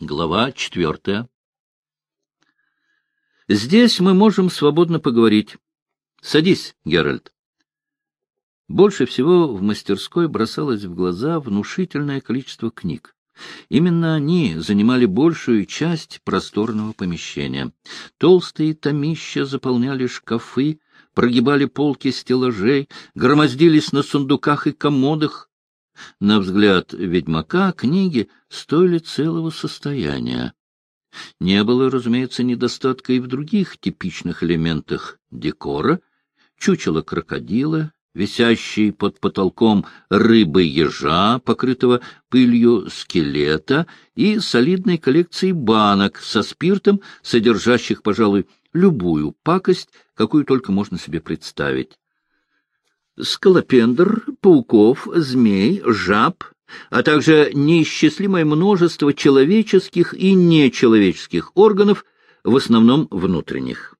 Глава четвертая. Здесь мы можем свободно поговорить. Садись, Геральт. Больше всего в мастерской бросалось в глаза внушительное количество книг. Именно они занимали большую часть просторного помещения. Толстые томища заполняли шкафы, прогибали полки стеллажей, громоздились на сундуках и комодах, на взгляд ведьмака книги стоили целого состояния. Не было, разумеется, недостатка и в других типичных элементах декора. Чучело крокодила, висящий под потолком рыбы-ежа, покрытого пылью скелета, и солидной коллекции банок со спиртом, содержащих, пожалуй, любую пакость, какую только можно себе представить скалопендр, пауков, змей, жаб, а также неисчислимое множество человеческих и нечеловеческих органов, в основном внутренних.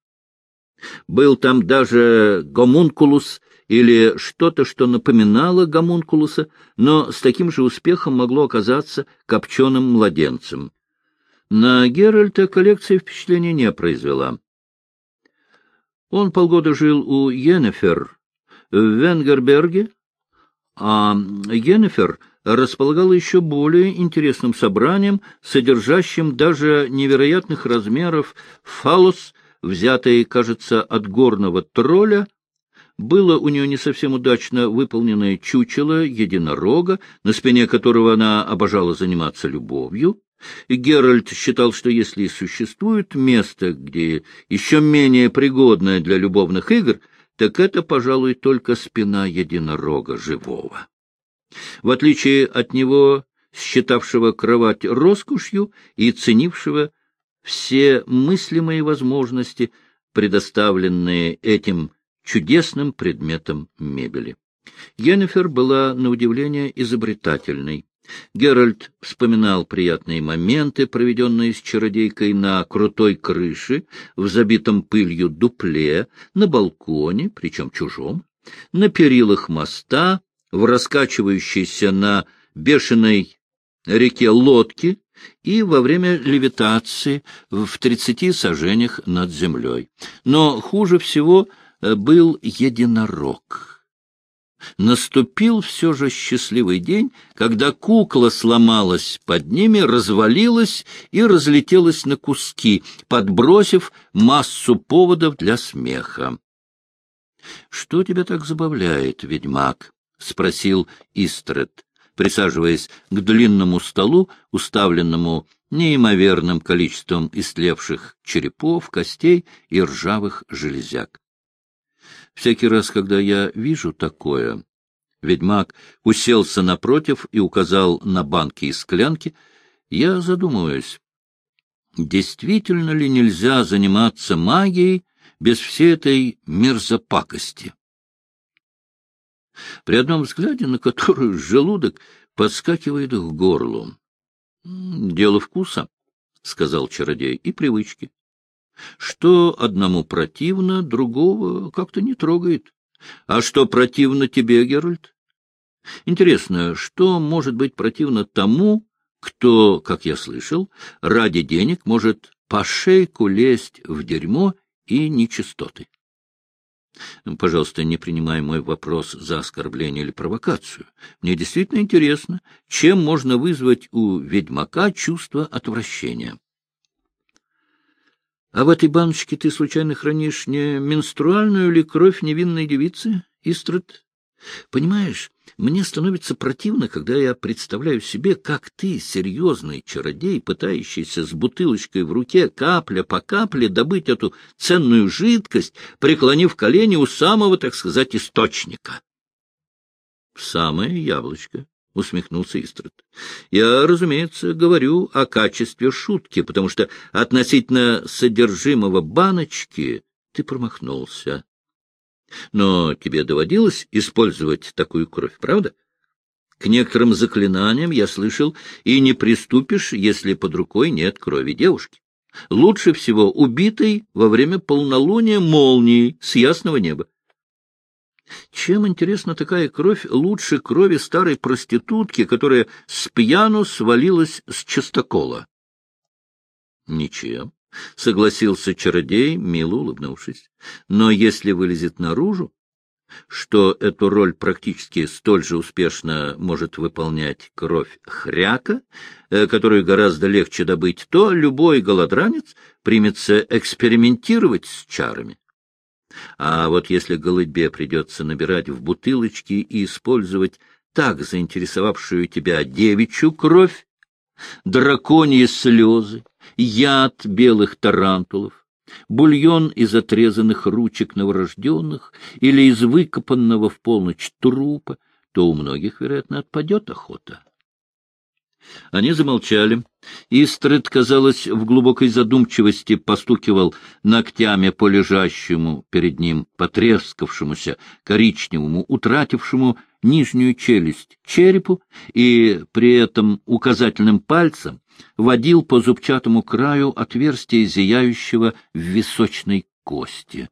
Был там даже гомункулус или что-то, что напоминало гомункулуса, но с таким же успехом могло оказаться копченым младенцем. На Геральта коллекция впечатления не произвела. Он полгода жил у Йеннефер, в Венгерберге, а Йеннефер располагала еще более интересным собранием, содержащим даже невероятных размеров фалос, взятый, кажется, от горного тролля, было у нее не совсем удачно выполненное чучело единорога, на спине которого она обожала заниматься любовью. И Геральт считал, что если существует место, где еще менее пригодное для любовных игр — так это, пожалуй, только спина единорога живого. В отличие от него, считавшего кровать роскошью и ценившего все мыслимые возможности, предоставленные этим чудесным предметом мебели. Йеннифер была, на удивление, изобретательной. Геральт вспоминал приятные моменты, проведенные с чародейкой на крутой крыше, в забитом пылью дупле, на балконе, причем чужом, на перилах моста, в раскачивающейся на бешеной реке лодке и во время левитации в тридцати сажениях над землей. Но хуже всего э, был единорог. Наступил все же счастливый день, когда кукла сломалась под ними, развалилась и разлетелась на куски, подбросив массу поводов для смеха. — Что тебя так забавляет, ведьмак? — спросил Истред, присаживаясь к длинному столу, уставленному неимоверным количеством истлевших черепов, костей и ржавых железяк. Всякий раз, когда я вижу такое, ведьмак уселся напротив и указал на банки и склянки, я задумываюсь, действительно ли нельзя заниматься магией без всей этой мерзопакости? При одном взгляде на которую желудок подскакивает к горлу. — Дело вкуса, — сказал чародей, — и привычки. Что одному противно, другого как-то не трогает. А что противно тебе, Геральт? Интересно, что может быть противно тому, кто, как я слышал, ради денег может по шейку лезть в дерьмо и нечистоты? Пожалуйста, не принимай мой вопрос за оскорбление или провокацию. Мне действительно интересно, чем можно вызвать у ведьмака чувство отвращения. А в этой баночке ты случайно хранишь не менструальную ли кровь невинной девицы, Истрат? Понимаешь, мне становится противно, когда я представляю себе, как ты, серьезный чародей, пытающийся с бутылочкой в руке капля по капле добыть эту ценную жидкость, преклонив колени у самого, так сказать, источника. Самое яблочко. — усмехнулся Истрат. — Я, разумеется, говорю о качестве шутки, потому что относительно содержимого баночки ты промахнулся. Но тебе доводилось использовать такую кровь, правда? К некоторым заклинаниям, я слышал, и не приступишь, если под рукой нет крови девушки. Лучше всего убитой во время полнолуния молнией с ясного неба. Чем, интересно, такая кровь лучше крови старой проститутки, которая с пьяну свалилась с частокола? Ничем, — согласился чародей, мило улыбнувшись. Но если вылезет наружу, что эту роль практически столь же успешно может выполнять кровь хряка, э, которую гораздо легче добыть, то любой голодранец примется экспериментировать с чарами. А вот если голубе придется набирать в бутылочки и использовать так заинтересовавшую тебя девичью кровь, драконьи слезы, яд белых тарантулов, бульон из отрезанных ручек новорожденных или из выкопанного в полночь трупа, то у многих, вероятно, отпадет охота. Они замолчали. Истред, казалось, в глубокой задумчивости постукивал ногтями по лежащему перед ним потрескавшемуся коричневому, утратившему нижнюю челюсть черепу и при этом указательным пальцем водил по зубчатому краю отверстия зияющего в височной кости.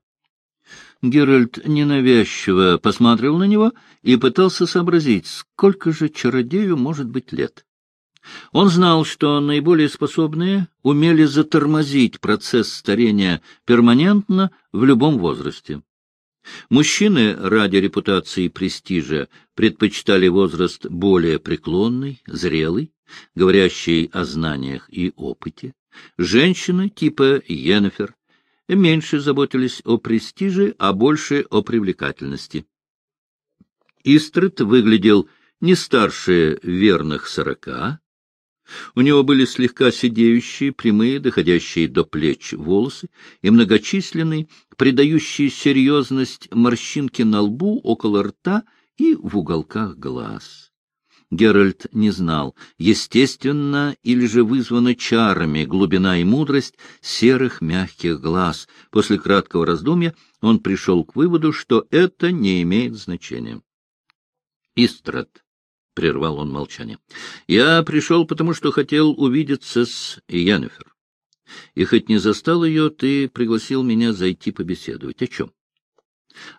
Геральт ненавязчиво посмотрел на него и пытался сообразить, сколько же чародею может быть лет. Он знал, что наиболее способные умели затормозить процесс старения перманентно в любом возрасте. Мужчины ради репутации и престижа предпочитали возраст более преклонный, зрелый, говорящий о знаниях и опыте. Женщины типа Йеннефер меньше заботились о престиже, а больше о привлекательности. Истрет выглядел не старше верных сорока, у него были слегка сидеющие, прямые, доходящие до плеч волосы и многочисленные, придающие серьезность морщинки на лбу, около рта и в уголках глаз. Геральт не знал, естественно или же вызвана чарами глубина и мудрость серых мягких глаз. После краткого раздумья он пришел к выводу, что это не имеет значения. Истрат — прервал он молчание. — Я пришел, потому что хотел увидеться с Янефер. И хоть не застал ее, ты пригласил меня зайти побеседовать. О чем?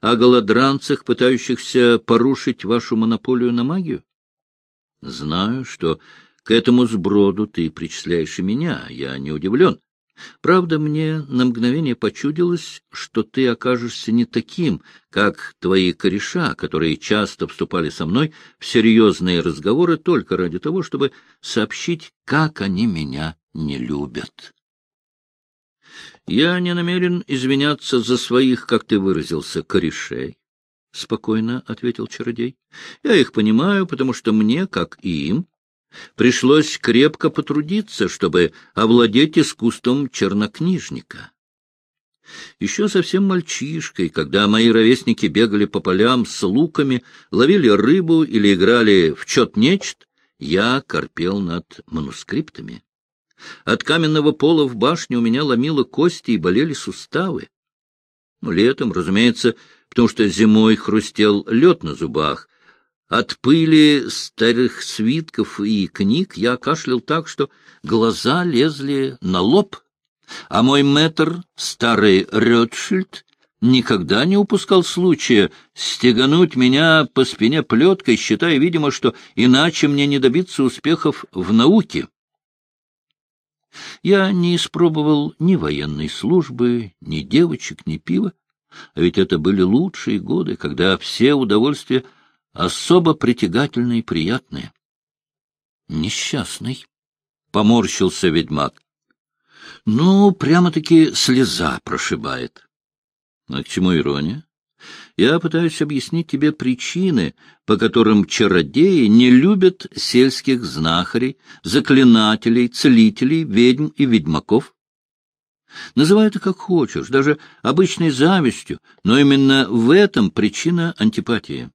О голодранцах, пытающихся порушить вашу монополию на магию? Знаю, что к этому сброду ты причисляешь и меня, я не удивлен. Правда, мне на мгновение почудилось, что ты окажешься не таким, как твои кореша, которые часто вступали со мной в серьезные разговоры только ради того, чтобы сообщить, как они меня не любят. Я не намерен извиняться за своих, как ты выразился, корешей. — спокойно ответил чародей. — Я их понимаю, потому что мне, как и им, Пришлось крепко потрудиться, чтобы овладеть искусством чернокнижника. Еще совсем мальчишкой, когда мои ровесники бегали по полям с луками, ловили рыбу или играли в чет-нечт, я корпел над манускриптами. От каменного пола в башне у меня ломило кости и болели суставы. Ну, летом, разумеется, потому что зимой хрустел лед на зубах, от пыли старых свитков и книг я кашлял так, что глаза лезли на лоб, а мой мэтр, старый Ротшильд, никогда не упускал случая стегануть меня по спине плеткой, считая, видимо, что иначе мне не добиться успехов в науке. Я не испробовал ни военной службы, ни девочек, ни пива, а ведь это были лучшие годы, когда все удовольствия особо притягательные и приятные. Несчастный, — поморщился ведьмак. Ну, прямо-таки слеза прошибает. А к чему ирония? Я пытаюсь объяснить тебе причины, по которым чародеи не любят сельских знахарей, заклинателей, целителей, ведьм и ведьмаков. Называй это как хочешь, даже обычной завистью, но именно в этом причина антипатии.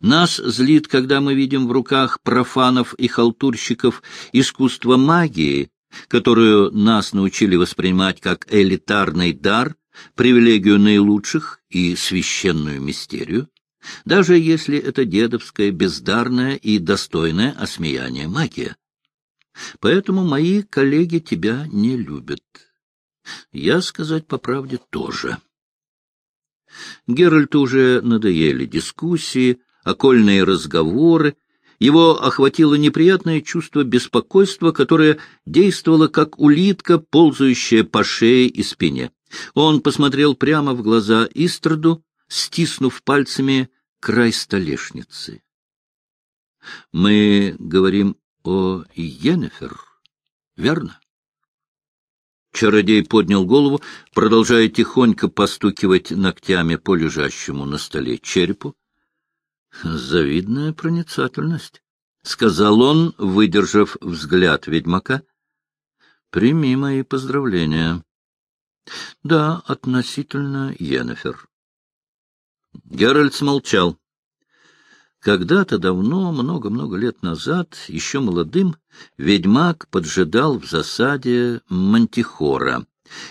Нас злит, когда мы видим в руках профанов и халтурщиков искусство магии, которую нас научили воспринимать как элитарный дар, привилегию наилучших и священную мистерию, даже если это дедовская, бездарная и достойная осмеяния магия. Поэтому мои коллеги тебя не любят. Я, сказать по правде, тоже. Геральту уже надоели дискуссии, окольные разговоры, Его охватило неприятное чувство беспокойства, которое действовало как улитка, ползающая по шее и спине. Он посмотрел прямо в глаза Истраду, стиснув пальцами край столешницы. — Мы говорим о Йеннефер, верно? Чародей поднял голову, продолжая тихонько постукивать ногтями по лежащему на столе черепу. — Завидная проницательность, — сказал он, выдержав взгляд ведьмака. — Прими мои поздравления. — Да, относительно Йеннефер. Геральт смолчал. Когда-то давно, много-много лет назад, еще молодым, ведьмак поджидал в засаде мантихора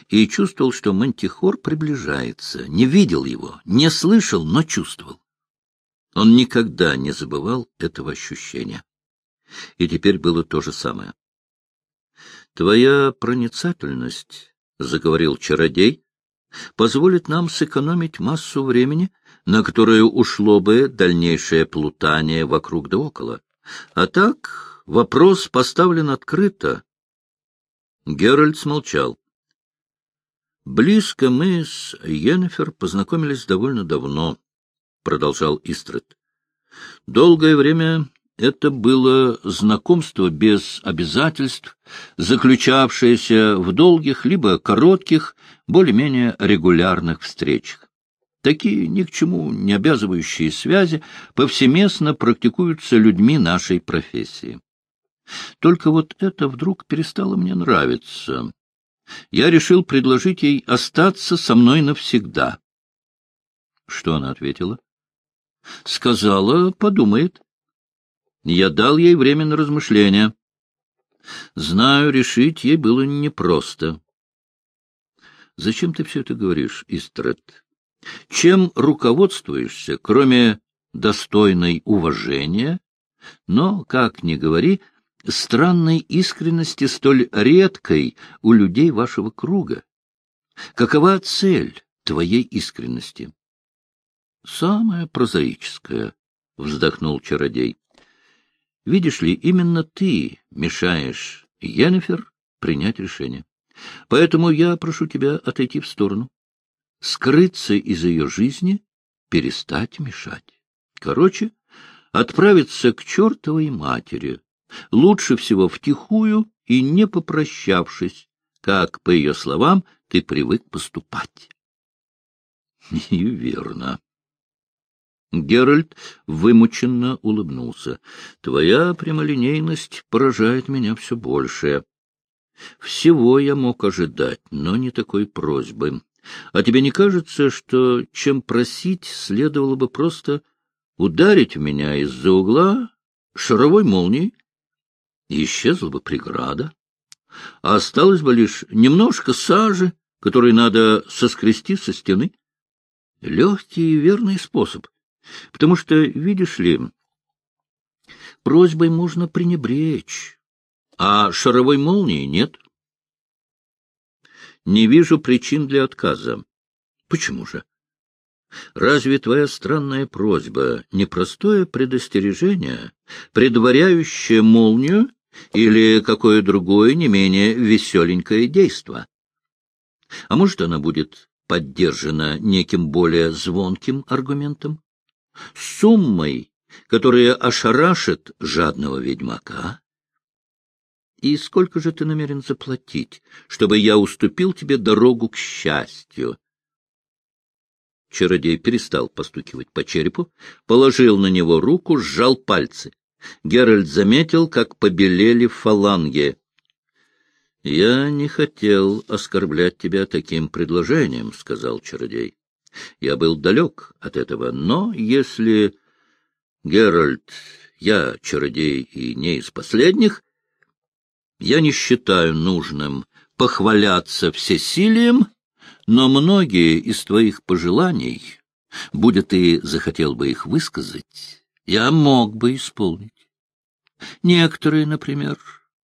и чувствовал, что мантихор приближается. Не видел его, не слышал, но чувствовал. Он никогда не забывал этого ощущения. И теперь было то же самое. «Твоя проницательность», — заговорил чародей, — «позволит нам сэкономить массу времени на которую ушло бы дальнейшее плутание вокруг да около. А так вопрос поставлен открыто. Геральт смолчал. «Близко мы с Йеннефер познакомились довольно давно», — продолжал Истред. «Долгое время это было знакомство без обязательств, заключавшееся в долгих либо коротких, более-менее регулярных встречах. Такие ни к чему не обязывающие связи повсеместно практикуются людьми нашей профессии. Только вот это вдруг перестало мне нравиться. Я решил предложить ей остаться со мной навсегда. Что она ответила? Сказала, подумает. Я дал ей время на размышления. Знаю, решить ей было непросто. — Зачем ты все это говоришь, Истрет? Чем руководствуешься, кроме достойной уважения, но, как ни говори, странной искренности столь редкой у людей вашего круга? Какова цель твоей искренности? — Самая прозаическая, — вздохнул чародей. — Видишь ли, именно ты мешаешь Йеннифер принять решение. Поэтому я прошу тебя отойти в сторону скрыться из ее жизни, перестать мешать. Короче, отправиться к чертовой матери, лучше всего втихую и не попрощавшись, как, по ее словам, ты привык поступать. И верно. Геральт вымученно улыбнулся. Твоя прямолинейность поражает меня все больше. Всего я мог ожидать, но не такой просьбы. А тебе не кажется, что чем просить, следовало бы просто ударить меня из-за угла шаровой молнией? исчезла бы преграда, а осталось бы лишь немножко сажи, которой надо соскрести со стены. Легкий и верный способ, потому что, видишь ли, просьбой можно пренебречь, а шаровой молнии нет. — не вижу причин для отказа. Почему же? Разве твоя странная просьба — непростое предостережение, предваряющее молнию или какое другое, не менее веселенькое действо? А может, она будет поддержана неким более звонким аргументом? Суммой, которая ошарашит жадного ведьмака? И сколько же ты намерен заплатить, чтобы я уступил тебе дорогу к счастью? Чародей перестал постукивать по черепу, положил на него руку, сжал пальцы. Геральт заметил, как побелели фаланги. — Я не хотел оскорблять тебя таким предложением, — сказал чародей. — Я был далек от этого, но если... Геральт, я чародей и не из последних, я не считаю нужным похваляться всесилием, но многие из твоих пожеланий, будет ты захотел бы их высказать, я мог бы исполнить. Некоторые, например,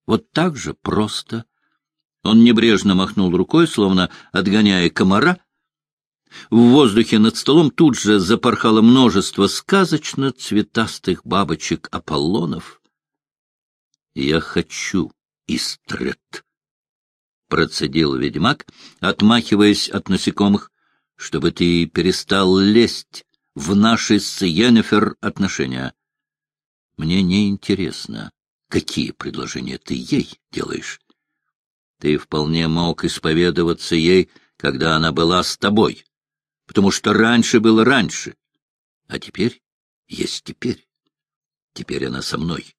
вот так же просто. Он небрежно махнул рукой, словно отгоняя комара. В воздухе над столом тут же запорхало множество сказочно-цветастых бабочек-аполлонов. «Я хочу, Истрет», — процедил ведьмак, отмахиваясь от насекомых, — «чтобы ты перестал лезть в наши с Йеннефер отношения. Мне не интересно, какие предложения ты ей делаешь. Ты вполне мог исповедоваться ей, когда она была с тобой потому что раньше было раньше, а теперь есть теперь. Теперь она со мной.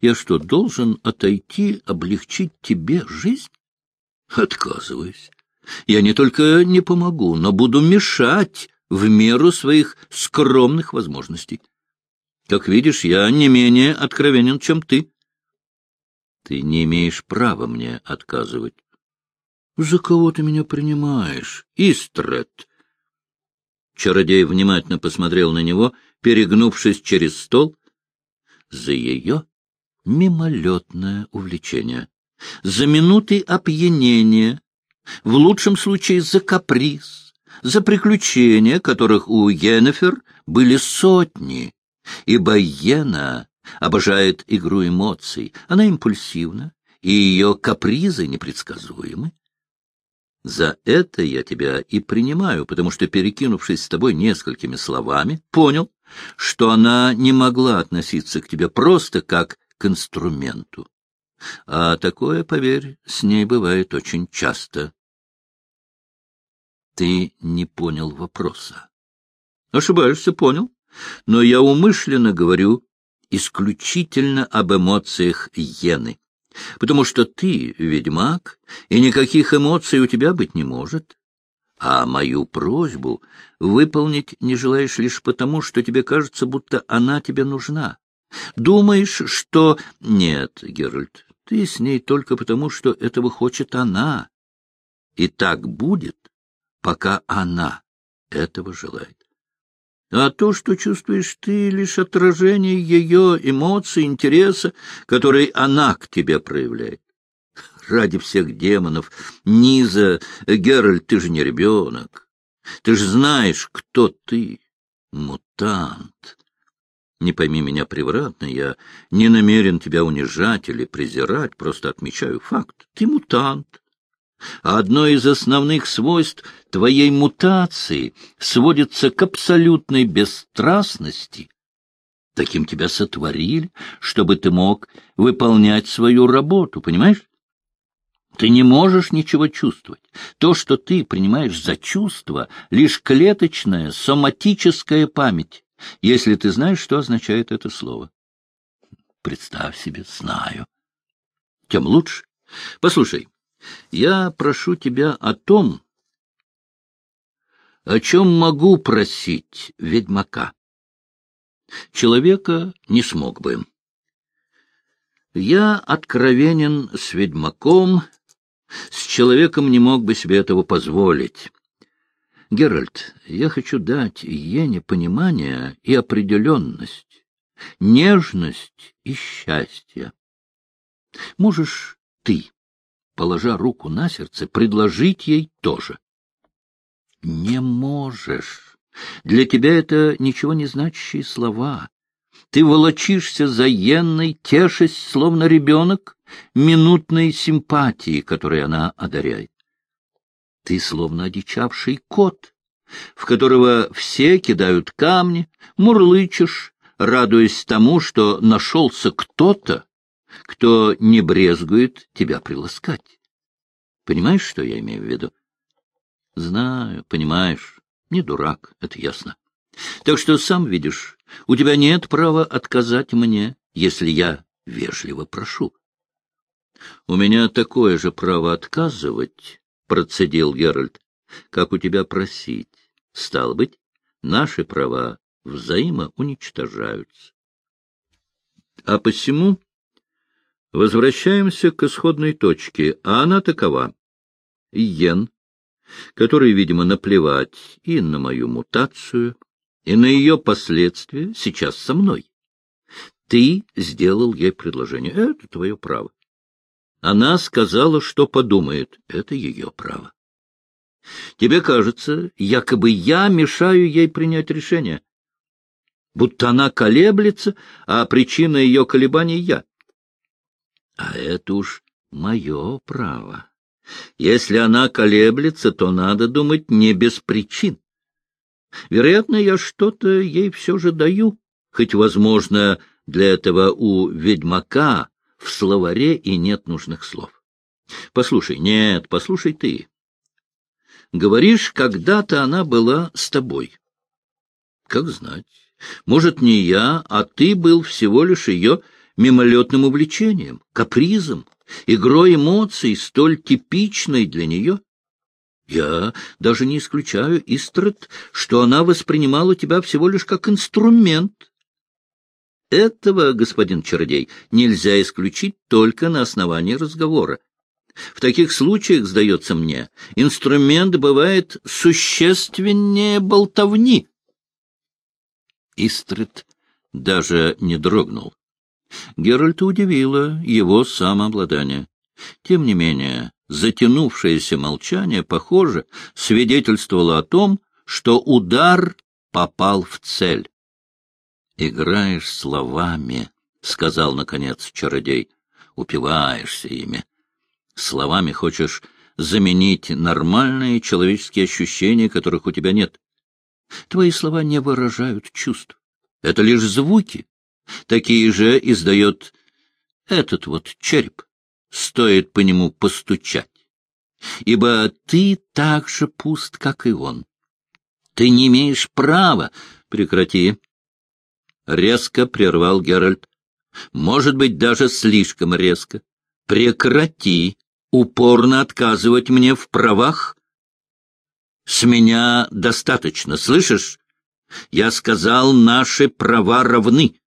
Я что, должен отойти, облегчить тебе жизнь? Отказываюсь. Я не только не помогу, но буду мешать в меру своих скромных возможностей. Как видишь, я не менее откровенен, чем ты. Ты не имеешь права мне отказывать. За кого ты меня принимаешь, Истрет? Чародей внимательно посмотрел на него, перегнувшись через стол. За ее мимолетное увлечение, за минуты опьянения, в лучшем случае за каприз, за приключения, которых у Йеннефер были сотни, ибо Йена обожает игру эмоций, она импульсивна, и ее капризы непредсказуемы. За это я тебя и принимаю, потому что, перекинувшись с тобой несколькими словами, понял, что она не могла относиться к тебе просто как к инструменту. А такое, поверь, с ней бывает очень часто. Ты не понял вопроса. Ошибаешься, понял. Но я умышленно говорю исключительно об эмоциях Йены потому что ты ведьмак, и никаких эмоций у тебя быть не может. А мою просьбу выполнить не желаешь лишь потому, что тебе кажется, будто она тебе нужна. Думаешь, что... Нет, Геральт, ты с ней только потому, что этого хочет она. И так будет, пока она этого желает. А то, что чувствуешь ты, лишь отражение ее эмоций, интереса, который она к тебе проявляет. Ради всех демонов, Низа, Геральт, ты же не ребенок. Ты же знаешь, кто ты, мутант. Не пойми меня превратно, я не намерен тебя унижать или презирать, просто отмечаю факт. Ты мутант, одно из основных свойств твоей мутации сводится к абсолютной бесстрастности. Таким тебя сотворили, чтобы ты мог выполнять свою работу, понимаешь? Ты не можешь ничего чувствовать. То, что ты принимаешь за чувство, лишь клеточная, соматическая память, если ты знаешь, что означает это слово. Представь себе, знаю. Тем лучше. Послушай, я прошу тебя о том, о чем могу просить ведьмака. Человека не смог бы. Я откровенен с ведьмаком, с человеком не мог бы себе этого позволить. Геральт, я хочу дать Ене понимание и определенность, нежность и счастье. Можешь ты положа руку на сердце, предложить ей тоже. Не можешь. Для тебя это ничего не значащие слова. Ты волочишься за Енной, тешась, словно ребенок, минутной симпатии, которой она одаряет. Ты словно одичавший кот, в которого все кидают камни, мурлычешь, радуясь тому, что нашелся кто-то, кто не брезгует тебя приласкать. Понимаешь, что я имею в виду? Знаю, понимаешь. Не дурак, это ясно. Так что сам видишь, у тебя нет права отказать мне, если я вежливо прошу. — У меня такое же право отказывать, — процедил Геральт, — как у тебя просить. Стал быть, наши права взаимоуничтожаются. А посему Возвращаемся к исходной точке, а она такова. Йен, который, видимо, наплевать и на мою мутацию, и на ее последствия, сейчас со мной. Ты сделал ей предложение. Это твое право. Она сказала, что подумает. Это ее право. Тебе кажется, якобы я мешаю ей принять решение. Будто она колеблется, а причина ее колебаний я. А это уж мое право. Если она колеблется, то надо думать не без причин. Вероятно, я что-то ей все же даю, хоть, возможно, для этого у ведьмака в словаре и нет нужных слов. Послушай, нет, послушай ты. Говоришь, когда-то она была с тобой. Как знать. Может, не я, а ты был всего лишь ее мимолетным увлечением, капризом, игрой эмоций, столь типичной для нее. Я даже не исключаю, Истрат, что она воспринимала тебя всего лишь как инструмент. Этого, господин Чародей, нельзя исключить только на основании разговора. В таких случаях, сдается мне, инструмент бывает существеннее болтовни. Истрит даже не дрогнул. Геральта удивило его самообладание. Тем не менее, затянувшееся молчание, похоже, свидетельствовало о том, что удар попал в цель. — Играешь словами, — сказал, наконец, чародей, — упиваешься ими. Словами хочешь заменить нормальные человеческие ощущения, которых у тебя нет. Твои слова не выражают чувств. Это лишь звуки. Такие же издает этот вот череп. Стоит по нему постучать. Ибо ты так же пуст, как и он. Ты не имеешь права. Прекрати. Резко прервал Геральт. Может быть, даже слишком резко. Прекрати упорно отказывать мне в правах? С меня достаточно, слышишь? Я сказал, наши права равны.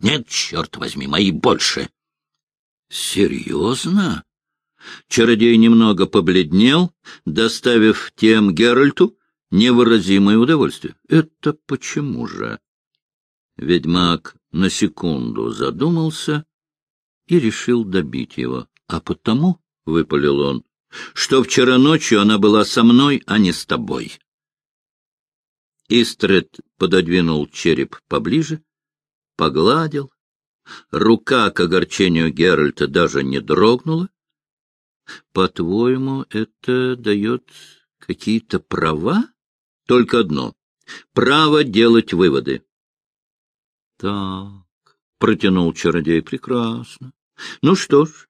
Нет, черт возьми, мои больше. Серьезно? Чародей немного побледнел, доставив тем Геральту невыразимое удовольствие. Это почему же? Ведьмак на секунду задумался и решил добить его. А потому, — выпалил он, — что вчера ночью она была со мной, а не с тобой. Истред пододвинул череп поближе, погладил. Рука к огорчению Геральта даже не дрогнула. — По-твоему, это дает какие-то права? — Только одно — право делать выводы. — Так, — протянул чародей, — прекрасно. Ну что ж,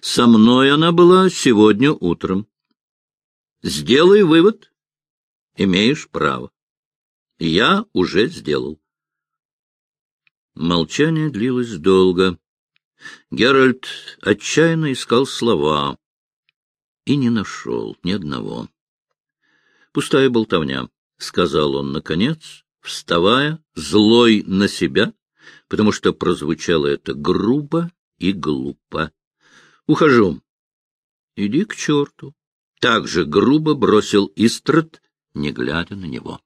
со мной она была сегодня утром. Сделай вывод. Имеешь право. Я уже сделал. Молчание длилось долго. Геральт отчаянно искал слова и не нашел ни одного. «Пустая болтовня», — сказал он наконец, вставая, злой на себя, потому что прозвучало это грубо и глупо. Ухожу. Иди к черту. Так же грубо бросил Истрат, не глядя на него.